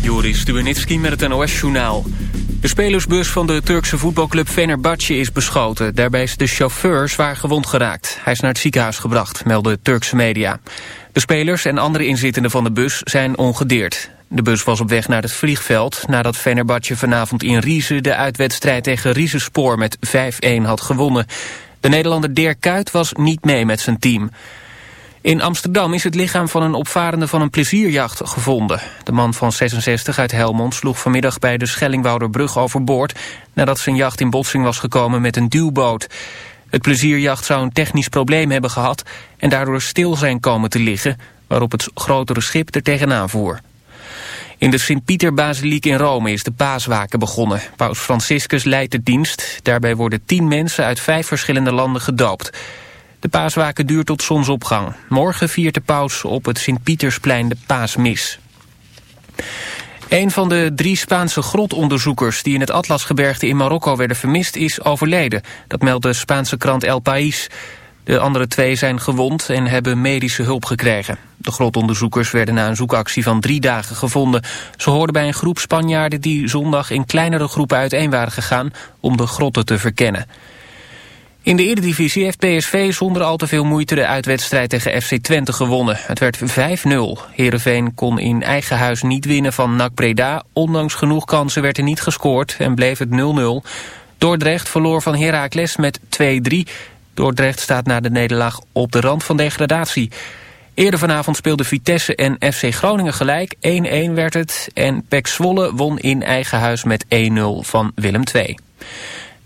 Joris Stubenitski met het NOS-journaal. De spelersbus van de Turkse voetbalclub Fenerbahce is beschoten. Daarbij is de chauffeur zwaar gewond geraakt. Hij is naar het ziekenhuis gebracht, melden Turkse media. De spelers en andere inzittenden van de bus zijn ongedeerd. De bus was op weg naar het vliegveld... nadat Fenerbahce vanavond in Riese de uitwedstrijd tegen Riesespoor met 5-1 had gewonnen. De Nederlander Dirk Kuyt was niet mee met zijn team... In Amsterdam is het lichaam van een opvarende van een plezierjacht gevonden. De man van 66 uit Helmond sloeg vanmiddag bij de Schellingwouderbrug overboord... nadat zijn jacht in botsing was gekomen met een duwboot. Het plezierjacht zou een technisch probleem hebben gehad... en daardoor stil zijn komen te liggen... waarop het grotere schip er tegenaan voer. In de Sint-Pieter-basiliek in Rome is de paaswaken begonnen. Paus Franciscus leidt de dienst. Daarbij worden tien mensen uit vijf verschillende landen gedoopt. De paaswaken duurt tot zonsopgang. Morgen viert de paus op het Sint-Pietersplein de paasmis. Een van de drie Spaanse grotonderzoekers die in het Atlasgebergte in Marokko werden vermist is overleden. Dat meldt de Spaanse krant El País. De andere twee zijn gewond en hebben medische hulp gekregen. De grotonderzoekers werden na een zoekactie van drie dagen gevonden. Ze hoorden bij een groep Spanjaarden die zondag in kleinere groepen uiteen waren gegaan om de grotten te verkennen. In de Eredivisie heeft PSV zonder al te veel moeite de uitwedstrijd tegen FC Twente gewonnen. Het werd 5-0. Heerenveen kon in eigen huis niet winnen van NAC Breda. Ondanks genoeg kansen werd er niet gescoord en bleef het 0-0. Dordrecht verloor van Heracles met 2-3. Dordrecht staat na de nederlaag op de rand van degradatie. Eerder vanavond speelden Vitesse en FC Groningen gelijk. 1-1 werd het en Pek Zwolle won in eigen huis met 1-0 van Willem II.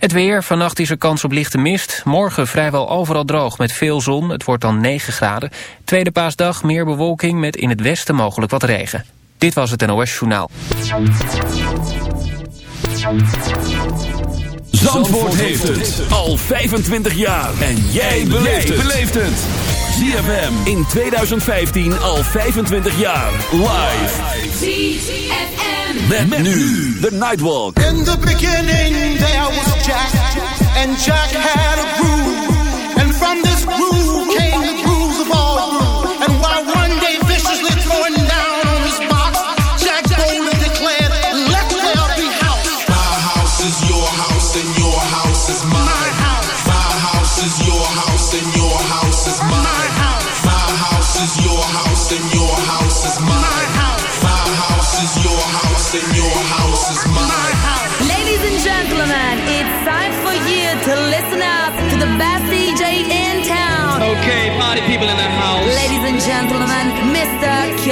Het weer, vannacht is er kans op lichte mist. Morgen vrijwel overal droog met veel zon. Het wordt dan 9 graden. Tweede paasdag meer bewolking met in het westen mogelijk wat regen. Dit was het NOS Journaal. Zandvoort heeft het al 25 jaar. En jij beleeft het. ZFM in 2015 al 25 jaar. Live. ZFM. Met, met nu de Nightwalk. In the beginning there was Jack. And Jack had a groove. And from this groove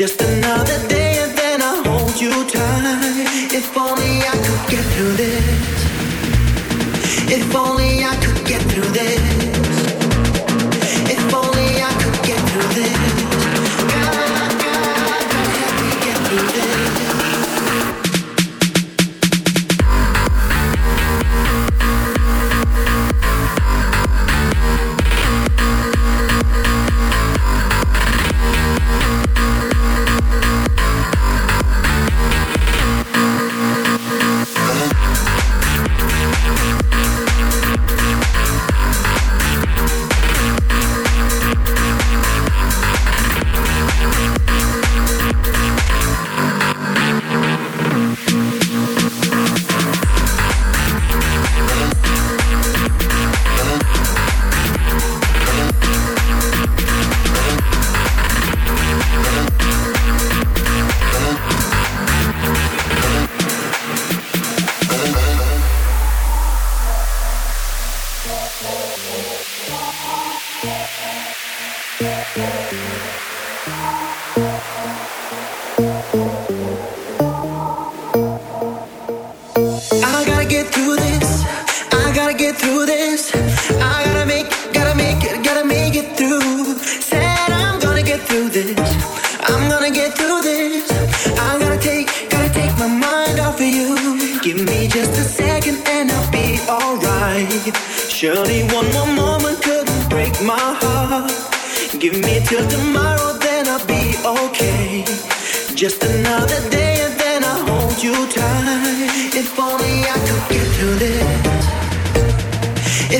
just another day and then I'll hold you tight. If all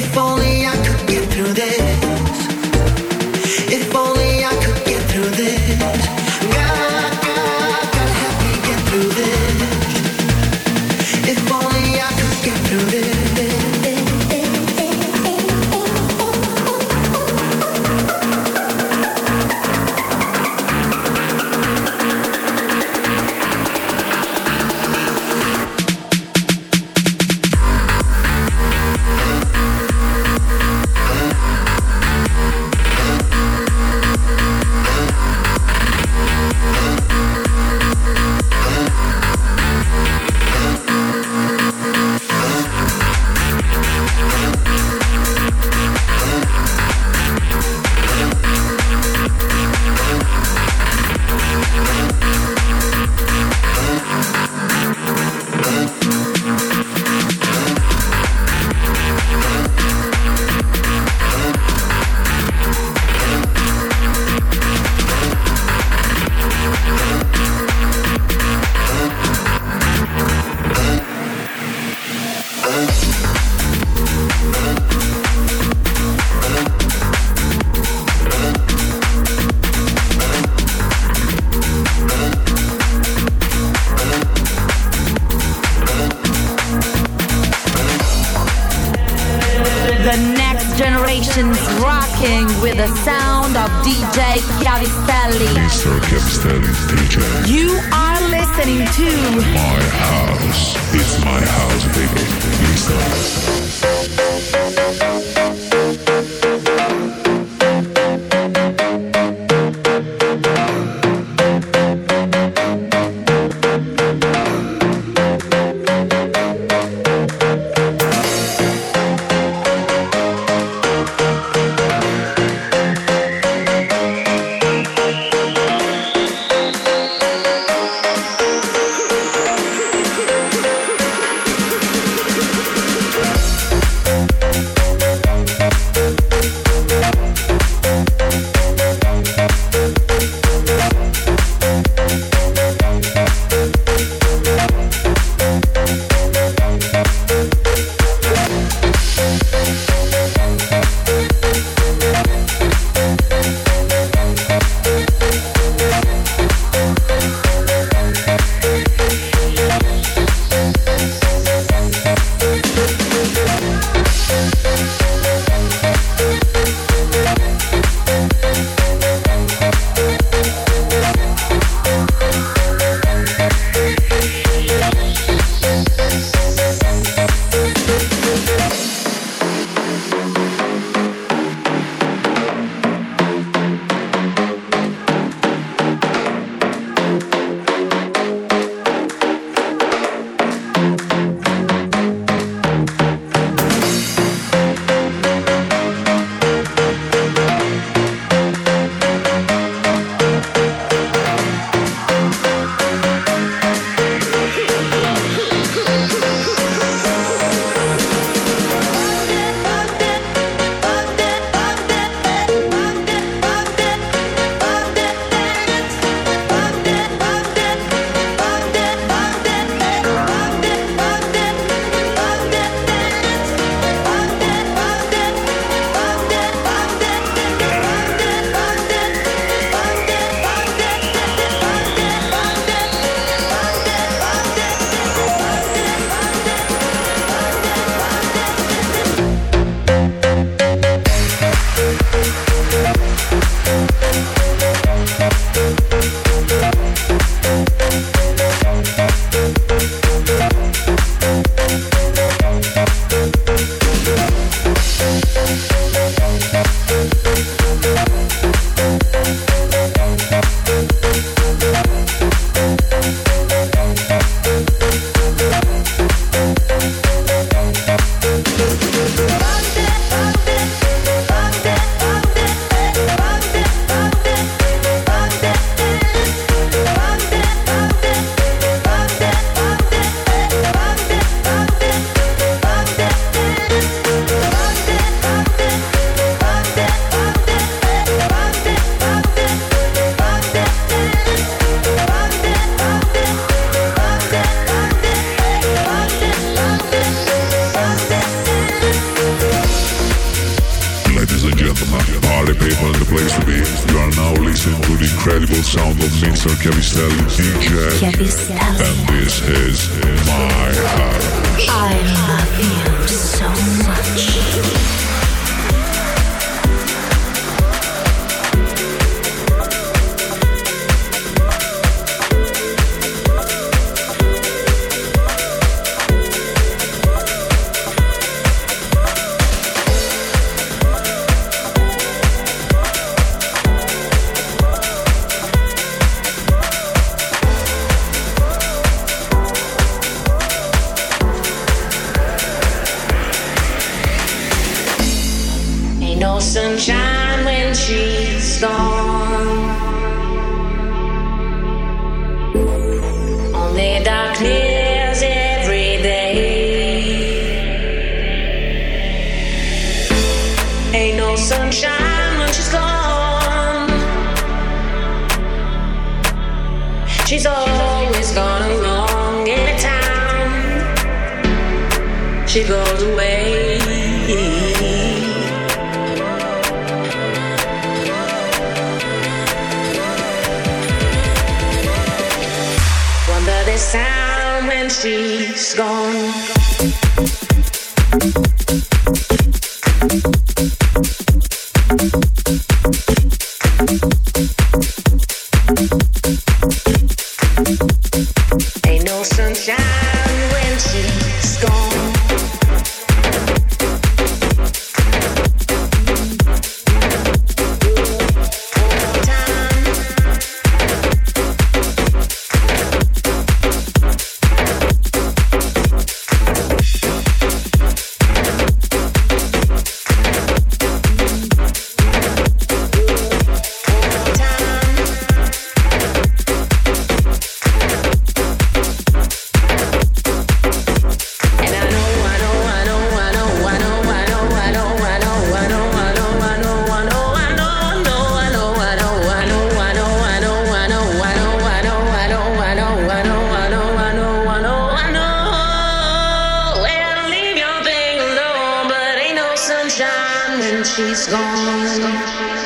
if only sunshine when she's gone. Only darkness every day. Ain't no sunshine when she's gone. She's always gone along in a town. She goes away. she's gone. sunshine and she's gone.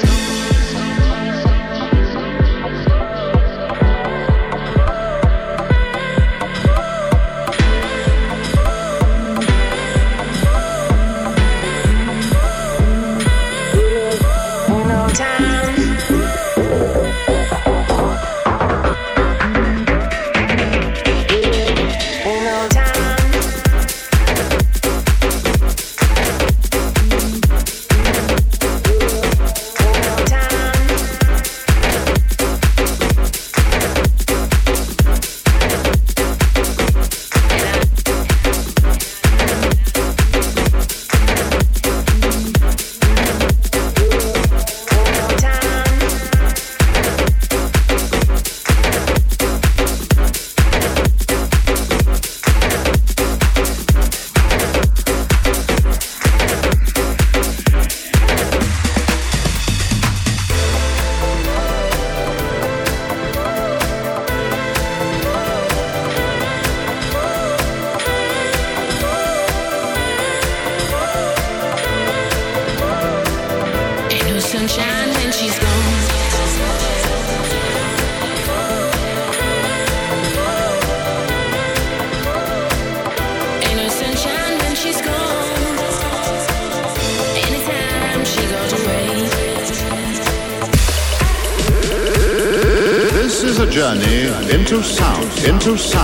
to sign.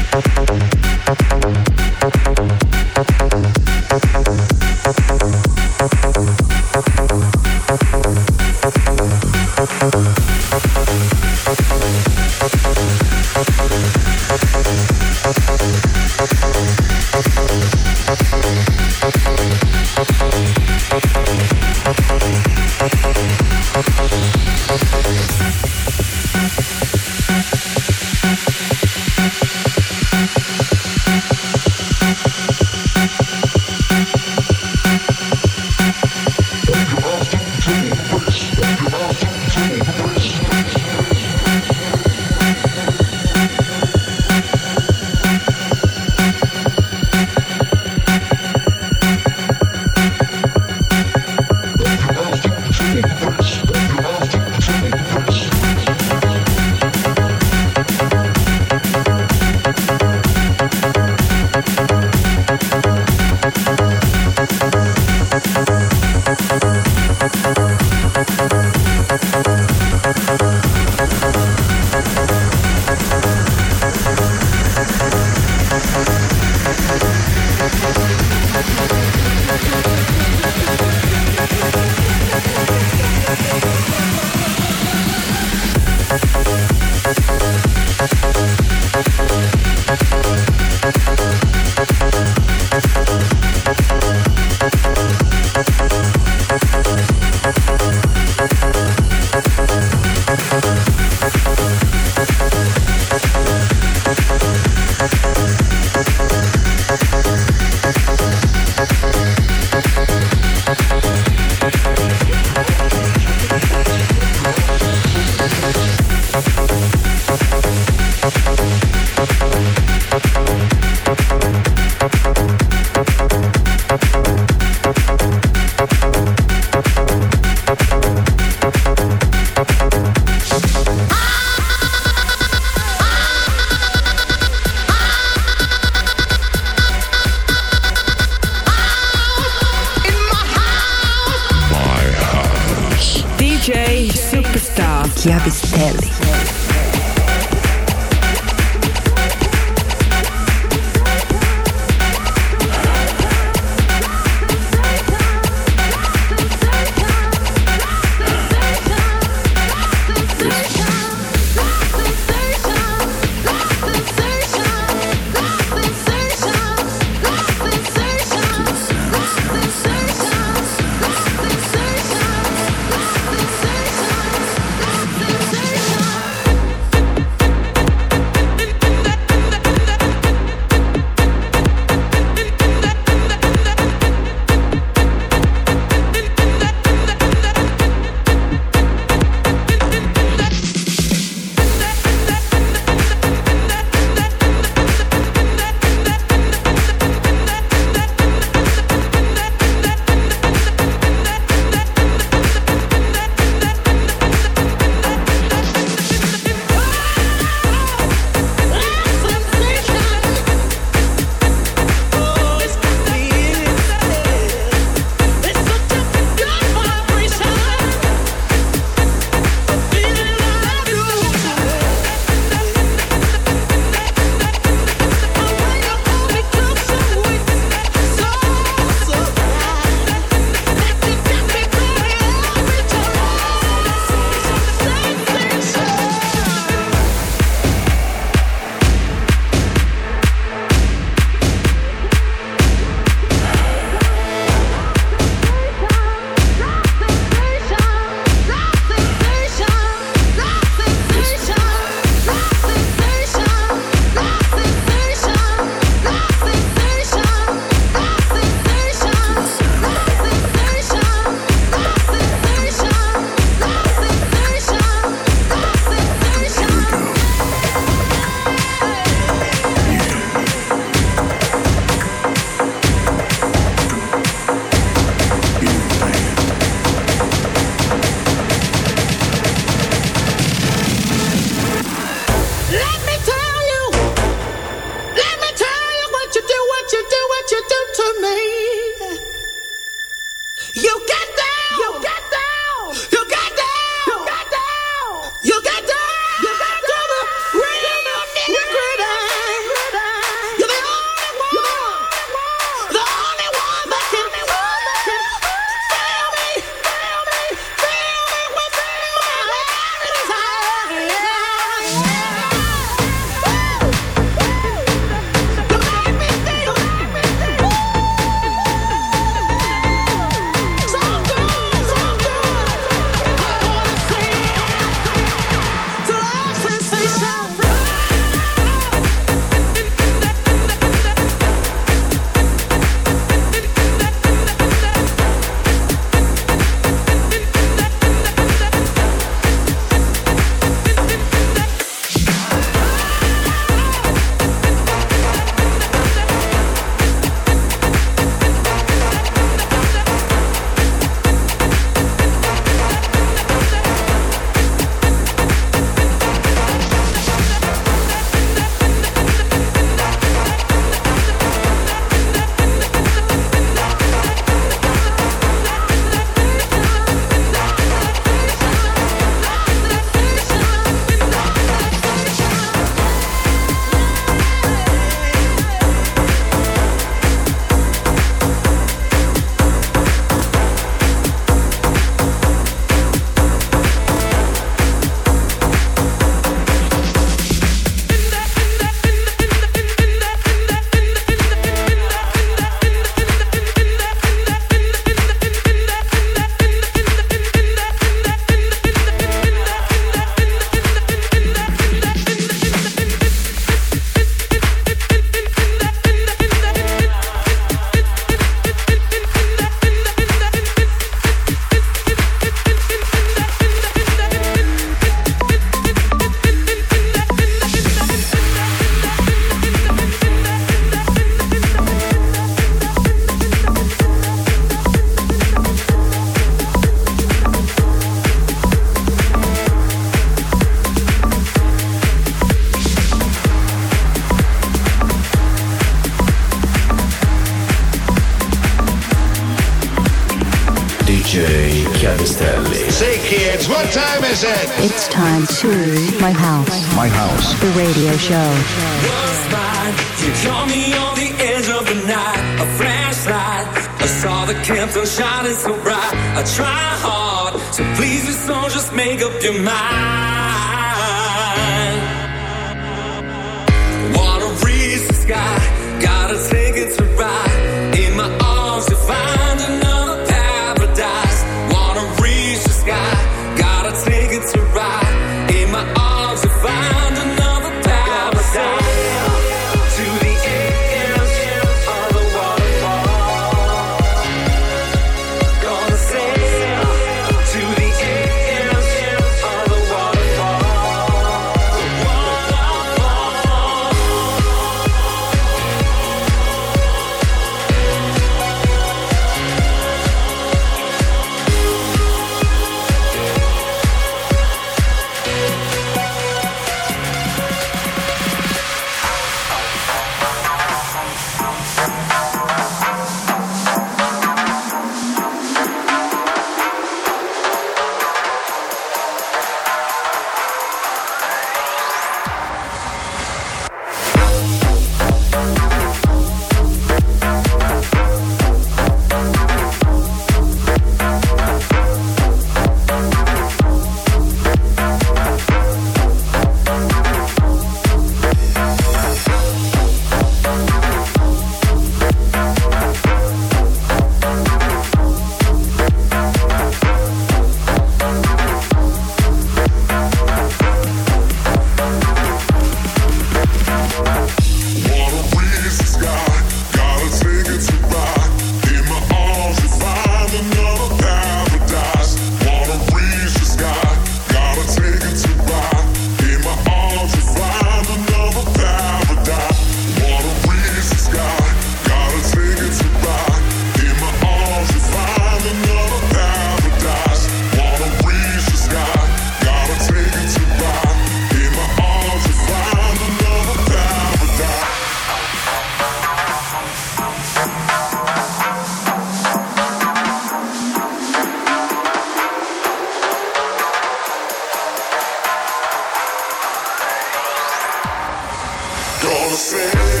afraid